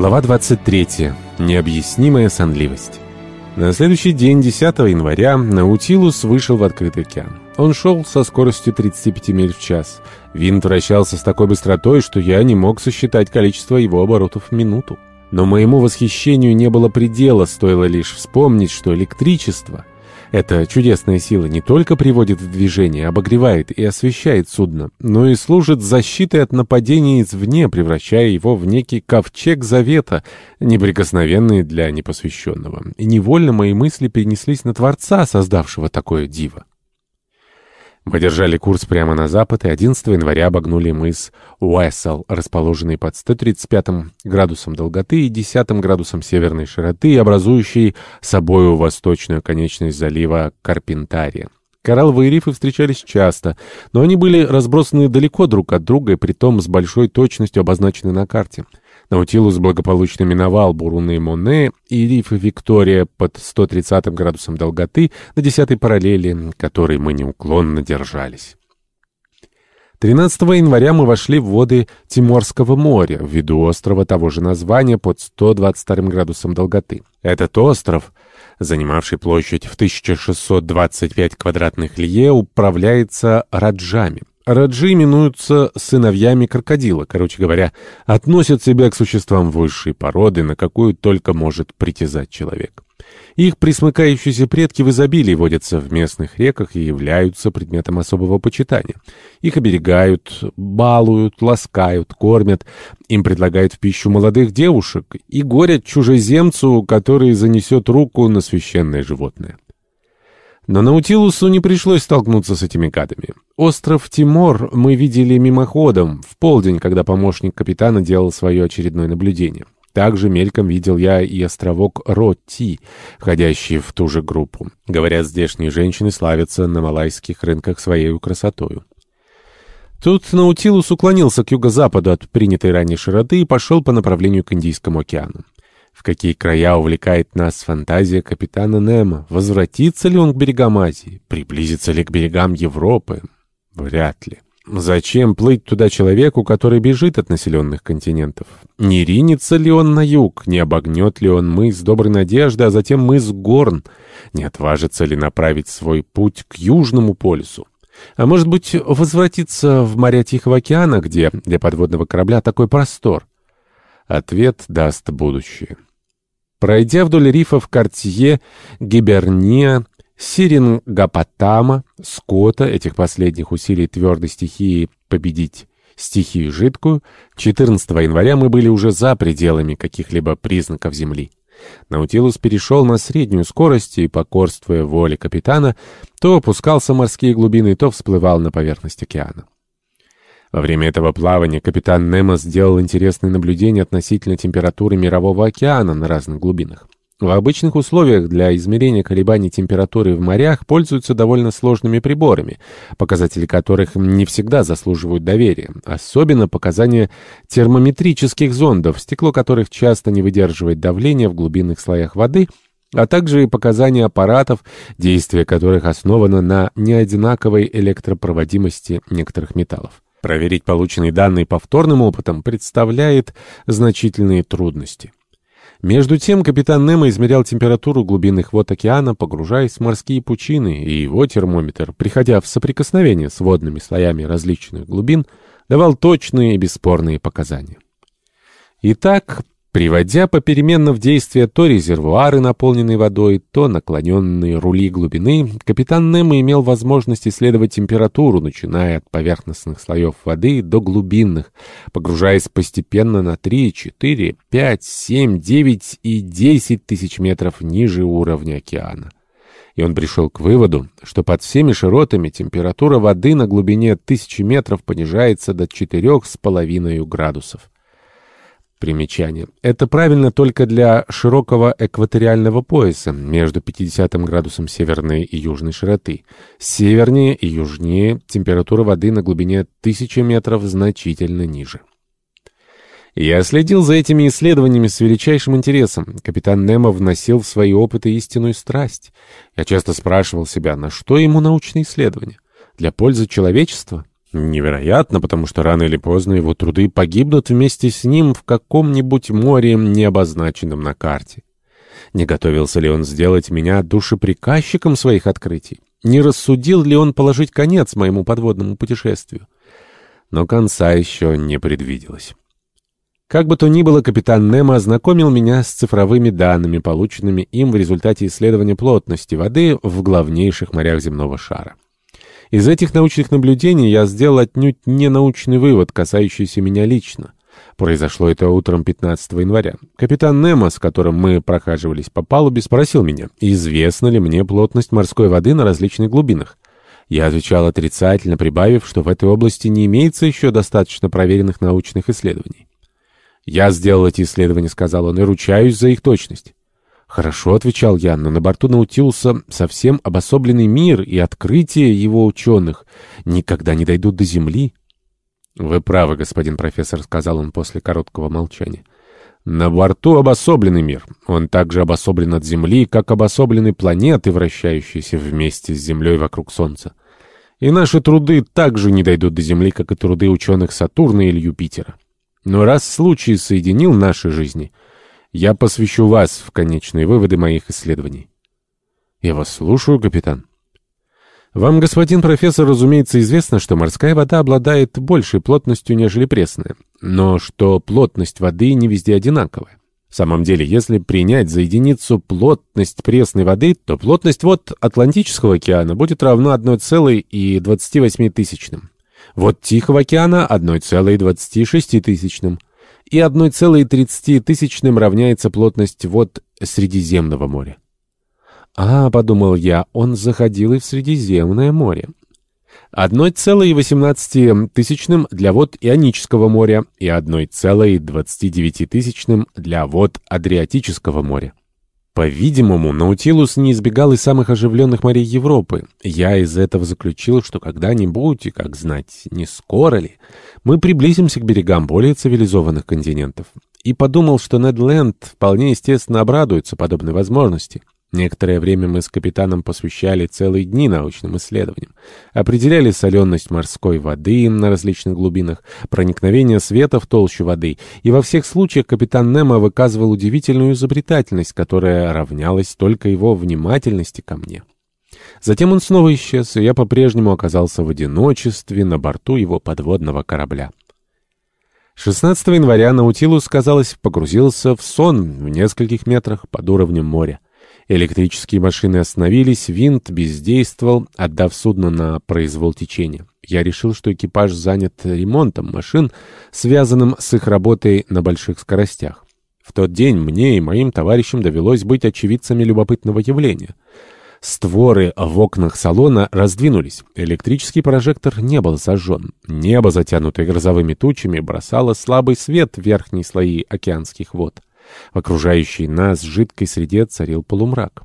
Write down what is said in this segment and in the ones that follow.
Глава 23. Необъяснимая сонливость. На следующий день, 10 января, Наутилус вышел в открытый океан. Он шел со скоростью 35 миль в час. Винт вращался с такой быстротой, что я не мог сосчитать количество его оборотов в минуту. Но моему восхищению не было предела, стоило лишь вспомнить, что электричество эта чудесная сила не только приводит в движение, обогревает и освещает судно, но и служит защитой от нападений извне, превращая его в некий ковчег завета, неприкосновенный для непосвященного. И невольно мои мысли перенеслись на Творца, создавшего такое диво. Мы держали курс прямо на запад и 11 января обогнули мыс Уэссел, расположенный под 135 градусом долготы и 10 градусом северной широты и образующий собою восточную конечность залива Карпентария. Коралловые рифы встречались часто, но они были разбросаны далеко друг от друга и притом с большой точностью обозначены на карте. Наутилус благополучно миновал Буруны Моне и рифы Виктория под 130 градусом долготы на 10 параллели, которой мы неуклонно держались. 13 января мы вошли в воды Тиморского моря, в виду острова того же названия под 122 градусом долготы. Этот остров, занимавший площадь в 1625 квадратных лье, управляется раджами. Раджи именуются сыновьями крокодила, короче говоря, относят себя к существам высшей породы, на какую только может притязать человек. Их присмыкающиеся предки в изобилии водятся в местных реках и являются предметом особого почитания. Их оберегают, балуют, ласкают, кормят, им предлагают в пищу молодых девушек и горят чужеземцу, который занесет руку на священное животное. Но Наутилусу не пришлось столкнуться с этими гадами. Остров Тимор мы видели мимоходом, в полдень, когда помощник капитана делал свое очередное наблюдение. Также мельком видел я и островок Ротти, входящий в ту же группу. Говорят, здешние женщины славятся на малайских рынках своей красотою. Тут Наутилус уклонился к юго-западу от принятой ранее широты и пошел по направлению к Индийскому океану. В какие края увлекает нас фантазия капитана Немо? Возвратится ли он к берегам Азии? Приблизится ли к берегам Европы? Вряд ли. Зачем плыть туда человеку, который бежит от населенных континентов? Не ринется ли он на юг? Не обогнет ли он мыс Доброй Надежды, а затем мыс Горн? Не отважится ли направить свой путь к Южному полюсу? А может быть, возвратиться в моря Тихого океана, где для подводного корабля такой простор? Ответ даст будущее. Пройдя вдоль рифов Картье, Гиберния, Сирингапотама, Скотта, этих последних усилий твердой стихии победить стихию жидкую, 14 января мы были уже за пределами каких-либо признаков Земли. Наутилус перешел на среднюю скорость и, покорствуя воле капитана, то опускался в морские глубины, то всплывал на поверхность океана. Во время этого плавания капитан Немо сделал интересные наблюдения относительно температуры Мирового океана на разных глубинах. В обычных условиях для измерения колебаний температуры в морях пользуются довольно сложными приборами, показатели которых не всегда заслуживают доверия, особенно показания термометрических зондов, стекло которых часто не выдерживает давления в глубинных слоях воды, а также и показания аппаратов, действие которых основано на неодинаковой электропроводимости некоторых металлов. Проверить полученные данные повторным опытом представляет значительные трудности. Между тем капитан Немо измерял температуру глубинных вод океана, погружаясь в морские пучины, и его термометр, приходя в соприкосновение с водными слоями различных глубин, давал точные и бесспорные показания. Итак, приводя попеременно в действие то резервуары, наполненные водой, то наклоненные рули глубины, капитан Немо имел возможность исследовать температуру, начиная от поверхностных слоев воды до глубинных, погружаясь постепенно на 3, 4, 5, 7, 9 и 10 тысяч метров ниже уровня океана. И он пришел к выводу, что под всеми широтами температура воды на глубине тысячи метров понижается до 4,5 градусов. Примечание. Это правильно только для широкого экваториального пояса между 50 градусом северной и южной широты. Севернее и южнее температура воды на глубине 1000 метров значительно ниже. Я следил за этими исследованиями с величайшим интересом. Капитан Немо вносил в свои опыты истинную страсть. Я часто спрашивал себя, на что ему научные исследования? Для пользы человечества? Невероятно, потому что рано или поздно его труды погибнут вместе с ним в каком-нибудь море, не обозначенном на карте. Не готовился ли он сделать меня душеприказчиком своих открытий? Не рассудил ли он положить конец моему подводному путешествию? Но конца еще не предвиделось. Как бы то ни было, капитан Немо ознакомил меня с цифровыми данными, полученными им в результате исследования плотности воды в главнейших морях земного шара. Из этих научных наблюдений я сделал отнюдь не научный вывод, касающийся меня лично. Произошло это утром 15 января. Капитан Немо, с которым мы прохаживались по палубе, спросил меня, известна ли мне плотность морской воды на различных глубинах. Я отвечал отрицательно, прибавив, что в этой области не имеется еще достаточно проверенных научных исследований. «Я сделал эти исследования», — сказал он, — «и ручаюсь за их точность». «Хорошо», — отвечал я, — «но на борту Наутилуса совсем обособленный мир, и открытия его ученых никогда не дойдут до Земли». «Вы правы, господин профессор», — сказал он после короткого молчания. «На борту обособленный мир. Он также обособлен от Земли, как обособлены планеты, вращающиеся вместе с Землей вокруг Солнца. И наши труды также не дойдут до Земли, как и труды ученых Сатурна или Юпитера. Но раз случай соединил наши жизни, я посвящу вас в конечные выводы моих исследований». «Я вас слушаю, капитан». Вам, господин профессор, разумеется, известно, что морская вода обладает большей плотностью, нежели пресная, но что плотность воды не везде одинаковая. В самом деле, если принять за единицу плотность пресной воды, то плотность вод Атлантического океана будет равна 1,28 тысячным. Вод Тихого океана 1,26 тысячным. И 1,30 тысячным равняется плотность вод Средиземного моря. А, подумал я, он заходил и в Средиземное море. 1,18 для вод Ионического моря и 1,29 для вод Адриатического моря. По-видимому, Наутилус не избегал и самых оживленных морей Европы. Я из этого заключил, что когда-нибудь, и как знать, не скоро ли, мы приблизимся к берегам более цивилизованных континентов. И подумал, что Недленд вполне естественно обрадуется подобной возможности. Некоторое время мы с капитаном посвящали целые дни научным исследованиям. Определяли соленость морской воды на различных глубинах, проникновение света в толщу воды, и во всех случаях капитан Немо выказывал удивительную изобретательность, которая равнялась только его внимательности ко мне. Затем он снова исчез, и я по-прежнему оказался в одиночестве на борту его подводного корабля. 16 января Наутилус, казалось, погрузился в сон в нескольких метрах под уровнем моря. Электрические машины остановились, винт бездействовал, отдав судно на произвол течения. Я решил, что экипаж занят ремонтом машин, связанным с их работой на больших скоростях. В тот день мне и моим товарищам довелось быть очевидцами любопытного явления. Створы в окнах салона раздвинулись. Электрический прожектор не был зажжен. Небо, затянутое грозовыми тучами, бросало слабый свет в верхние слои океанских вод. В окружающей нас жидкой среде царил полумрак.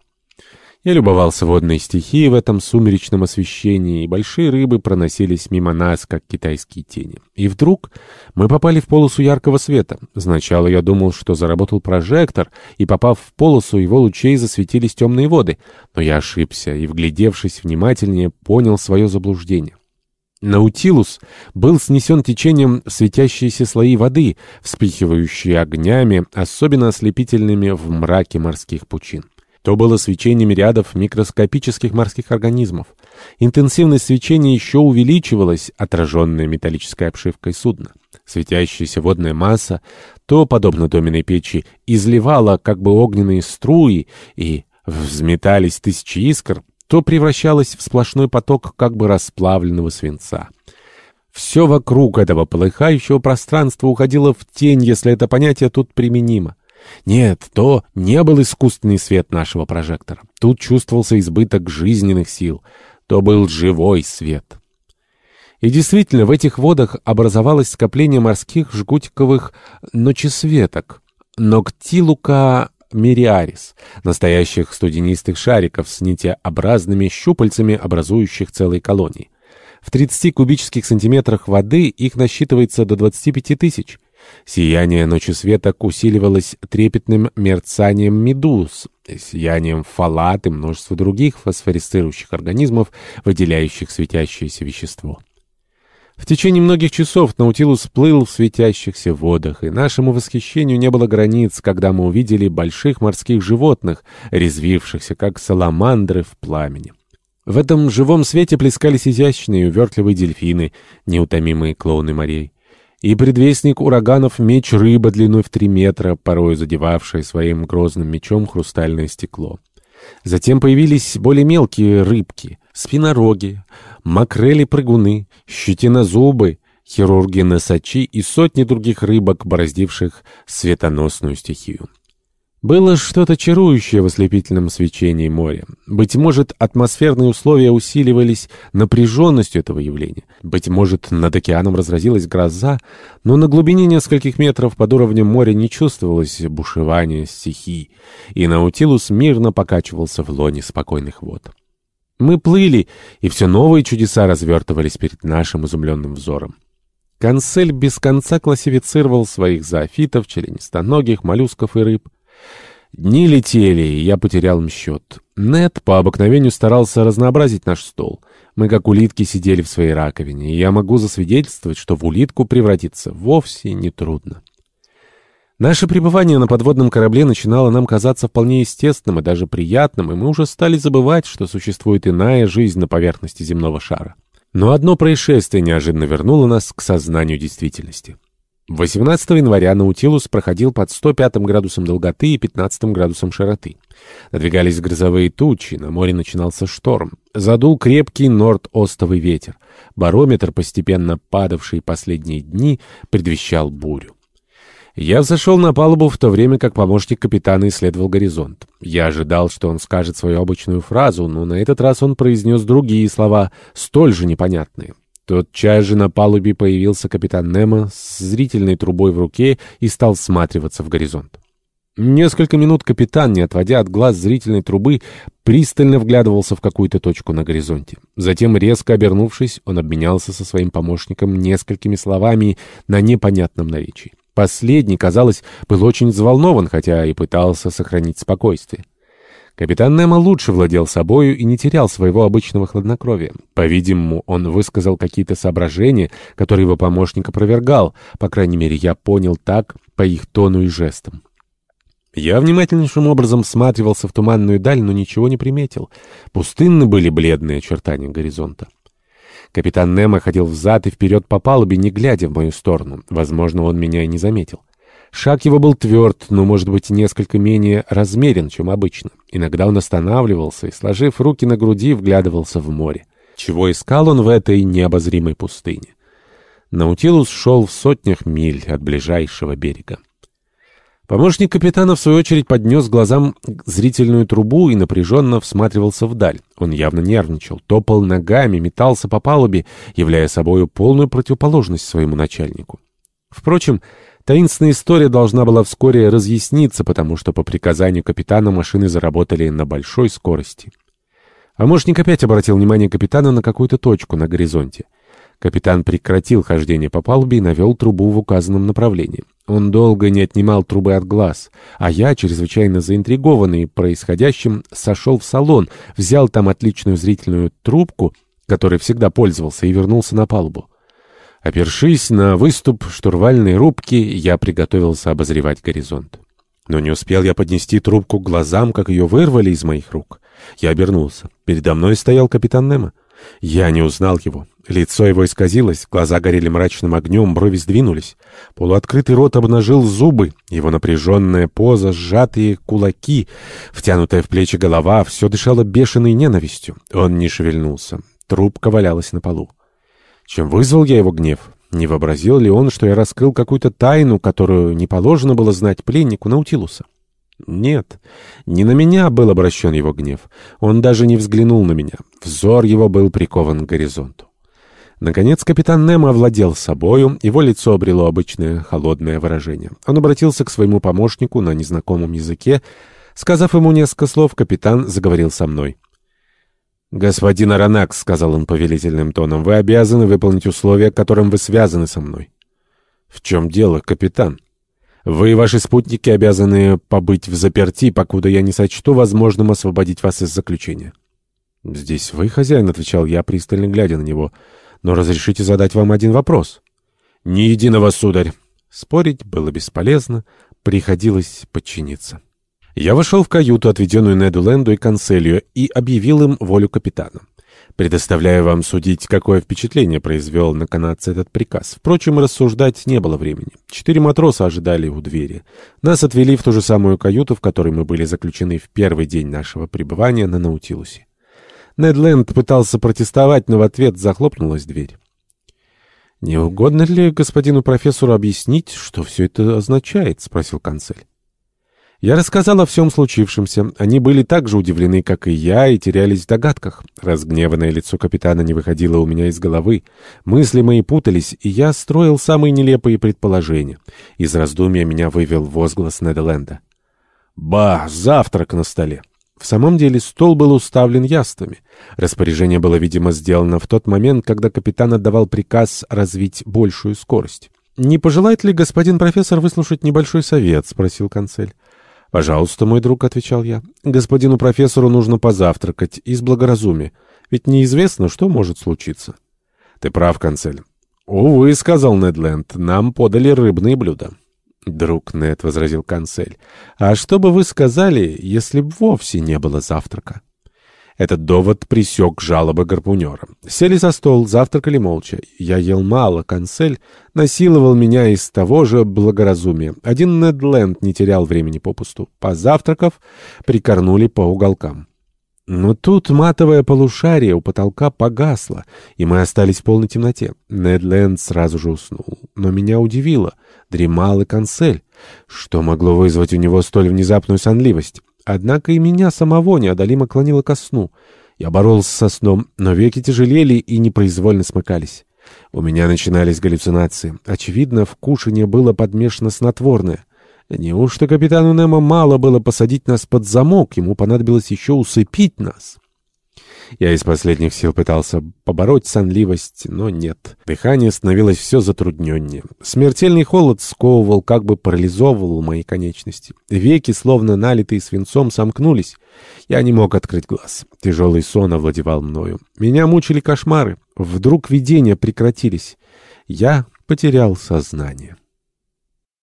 Я любовался водной стихией в этом сумеречном освещении, и большие рыбы проносились мимо нас, как китайские тени. И вдруг мы попали в полосу яркого света. Сначала я думал, что заработал прожектор, и, попав в полосу, его лучей засветились темные воды. Но я ошибся, и, вглядевшись внимательнее, понял свое заблуждение. Наутилус был снесен течением светящиеся слои воды, вспыхивающие огнями, особенно ослепительными в мраке морских пучин. То было свечением рядов микроскопических морских организмов. Интенсивность свечения еще увеличивалась, отраженная металлической обшивкой судна. Светящаяся водная масса, то, подобно доменной печи, изливала как бы огненные струи, и взметались тысячи искр, то превращалось в сплошной поток как бы расплавленного свинца. Все вокруг этого полыхающего пространства уходило в тень, если это понятие тут применимо. Нет, то не был искусственный свет нашего прожектора. Тут чувствовался избыток жизненных сил. То был живой свет. И действительно, в этих водах образовалось скопление морских жгутиковых ночесветок. Ноктилука мириарис, настоящих студенистых шариков с нитеобразными щупальцами, образующих целые колонии. В 30 кубических сантиметрах воды их насчитывается до 25 тысяч. Сияние ночи светок усиливалось трепетным мерцанием медуз, сиянием фалат и множества других фосфорисцирующих организмов, выделяющих светящееся вещество. В течение многих часов Наутилус плыл в светящихся водах, и нашему восхищению не было границ, когда мы увидели больших морских животных, резвившихся, как саламандры в пламени. В этом живом свете плескались изящные и увертливые дельфины, неутомимые клоуны морей. И предвестник ураганов меч рыба длиной в три метра, порою задевавшая своим грозным мечом хрустальное стекло. Затем появились более мелкие рыбки, спинороги, макрели-прыгуны, щетинозубы, хирурги-носачи и сотни других рыбок, бороздивших светоносную стихию. Было что-то чарующее в ослепительном свечении моря. Быть может, атмосферные условия усиливались напряженностью этого явления. Быть может, над океаном разразилась гроза, но на глубине нескольких метров под уровнем моря не чувствовалось бушевания стихий, и Наутилус мирно покачивался в лоне спокойных вод. Мы плыли, и все новые чудеса развертывались перед нашим изумленным взором. Канцель без конца классифицировал своих зоофитов, членистоногих, моллюсков и рыб. Дни летели, и я потерял им счет. Нед по обыкновению старался разнообразить наш стол. Мы, как улитки, сидели в своей раковине, и я могу засвидетельствовать, что в улитку превратиться вовсе не трудно. Наше пребывание на подводном корабле начинало нам казаться вполне естественным и даже приятным, и мы уже стали забывать, что существует иная жизнь на поверхности земного шара. Но одно происшествие неожиданно вернуло нас к сознанию действительности. 18 января Наутилус проходил под 105 градусом долготы и 15 градусом широты. Надвигались грозовые тучи, на море начинался шторм. Задул крепкий норд-остовый ветер. Барометр, постепенно падавший последние дни, предвещал бурю. Я взошел на палубу в то время, как помощник капитана исследовал горизонт. Я ожидал, что он скажет свою обычную фразу, но на этот раз он произнес другие слова, столь же непонятные. Тотчас же на палубе появился капитан Немо с зрительной трубой в руке и стал всматриваться в горизонт. Несколько минут капитан, не отводя от глаз зрительной трубы, пристально вглядывался в какую-то точку на горизонте. Затем, резко обернувшись, он обменялся со своим помощником несколькими словами на непонятном наречии. Последний, казалось, был очень взволнован, хотя и пытался сохранить спокойствие. Капитан Немо лучше владел собою и не терял своего обычного хладнокровия. По-видимому, он высказал какие-то соображения, которые его помощник опровергал. По крайней мере, я понял так по их тону и жестам. Я внимательнейшим образом всматривался в туманную даль, но ничего не приметил. Пустынны были бледные очертания горизонта. Капитан Немо ходил взад и вперед по палубе, не глядя в мою сторону. Возможно, он меня и не заметил. Шаг его был тверд, но, может быть, несколько менее размерен, чем обычно. Иногда он останавливался и, сложив руки на груди, вглядывался в море. Чего искал он в этой необозримой пустыне? Наутилус шел в сотнях миль от ближайшего берега. Помощник капитана, в свою очередь, поднес глазам зрительную трубу и напряженно всматривался вдаль. Он явно нервничал, топал ногами, метался по палубе, являя собою полную противоположность своему начальнику. Впрочем, Таинственная история должна была вскоре разъясниться, потому что по приказанию капитана машины заработали на большой скорости. Помощник опять обратил внимание капитана на какую-то точку на горизонте. Капитан прекратил хождение по палубе и навел трубу в указанном направлении. Он долго не отнимал трубы от глаз, а я, чрезвычайно заинтригованный происходящим, сошел в салон, взял там отличную зрительную трубку, которой всегда пользовался, и вернулся на палубу. Опершись на выступ штурвальной рубки, я приготовился обозревать горизонт. Но не успел я поднести трубку к глазам, как ее вырвали из моих рук. Я обернулся. Передо мной стоял капитан Немо. Я не узнал его. Лицо его исказилось, глаза горели мрачным огнем, брови сдвинулись. Полуоткрытый рот обнажил зубы, его напряженная поза, сжатые кулаки, втянутая в плечи голова, все дышало бешеной ненавистью. Он не шевельнулся. Трубка валялась на полу. Чем вызвал я его гнев? Не вообразил ли он, что я раскрыл какую-то тайну, которую не положено было знать пленнику Наутилуса? Нет, не на меня был обращен его гнев. Он даже не взглянул на меня. Взор его был прикован к горизонту. Наконец капитан Немо овладел собою, его лицо обрело обычное холодное выражение. Он обратился к своему помощнику на незнакомом языке. Сказав ему несколько слов, капитан заговорил со мной. «Господин Аронакс», — сказал он повелительным тоном, — «вы обязаны выполнить условия, которым вы связаны со мной». «В чем дело, капитан?» «Вы и ваши спутники обязаны побыть в заперти, покуда я не сочту возможным освободить вас из заключения». «Здесь вы, хозяин», — отвечал я, пристально глядя на него. Но разрешите задать вам один вопрос. Ни единого, сударь. Спорить было бесполезно, приходилось подчиниться. Я вошел в каюту, отведенную Неду Ленду и Канцелью, и объявил им волю капитана. Предоставляю вам судить, какое впечатление произвел на канадца этот приказ. Впрочем, рассуждать не было времени. Четыре матроса ожидали у двери. Нас отвели в ту же самую каюту, в которой мы были заключены в первый день нашего пребывания на Наутилусе. Нед Ленд пытался протестовать, но в ответ захлопнулась дверь. «Не угодно ли господину профессору объяснить, что все это означает?» — спросил канцель. Я рассказал о всем случившемся. Они были так же удивлены, как и я, и терялись в догадках. Разгневанное лицо капитана не выходило у меня из головы. Мысли мои путались, и я строил самые нелепые предположения. Из раздумья меня вывел возглас Неделенда. «Ба! Завтрак на столе!» В самом деле стол был уставлен яствами. Распоряжение было, видимо, сделано в тот момент, когда капитан отдавал приказ развить большую скорость. «Не пожелает ли господин профессор выслушать небольшой совет?» — спросил канцель. «Пожалуйста, мой друг», — отвечал я. «Господину профессору нужно позавтракать из благоразумия, ведь неизвестно, что может случиться». «Ты прав, канцель». «Увы», — сказал Недленд, — «нам подали рыбные блюда». «Друг Нед», — возразил канцель, — «а что бы вы сказали, если б вовсе не было завтрака?» Этот довод присек жалобы гарпунера. Сели за стол, завтракали молча. Я ел мало, канцель насиловал меня из того же благоразумия. Один Недленд не терял времени попусту. Позавтракав, прикорнули по уголкам. Но тут матовое полушарие у потолка погасло, и мы остались в полной темноте. Недленд сразу же уснул. Но меня удивило. Дремал и канцель. Что могло вызвать у него столь внезапную сонливость? Однако и меня самого неодолимо клонило ко сну. Я боролся со сном, но веки тяжелели и непроизвольно смыкались. У меня начинались галлюцинации. Очевидно, в кушанье было подмешано снотворное. Неужто капитану Немо мало было посадить нас под замок, ему понадобилось еще усыпить нас? Я из последних сил пытался побороть сонливость, но нет. Дыхание становилось все затрудненнее. Смертельный холод сковывал, как бы парализовывал мои конечности. Веки, словно налитые свинцом, сомкнулись. Я не мог открыть глаз. Тяжелый сон овладевал мною. Меня мучили кошмары. Вдруг видения прекратились. Я потерял сознание.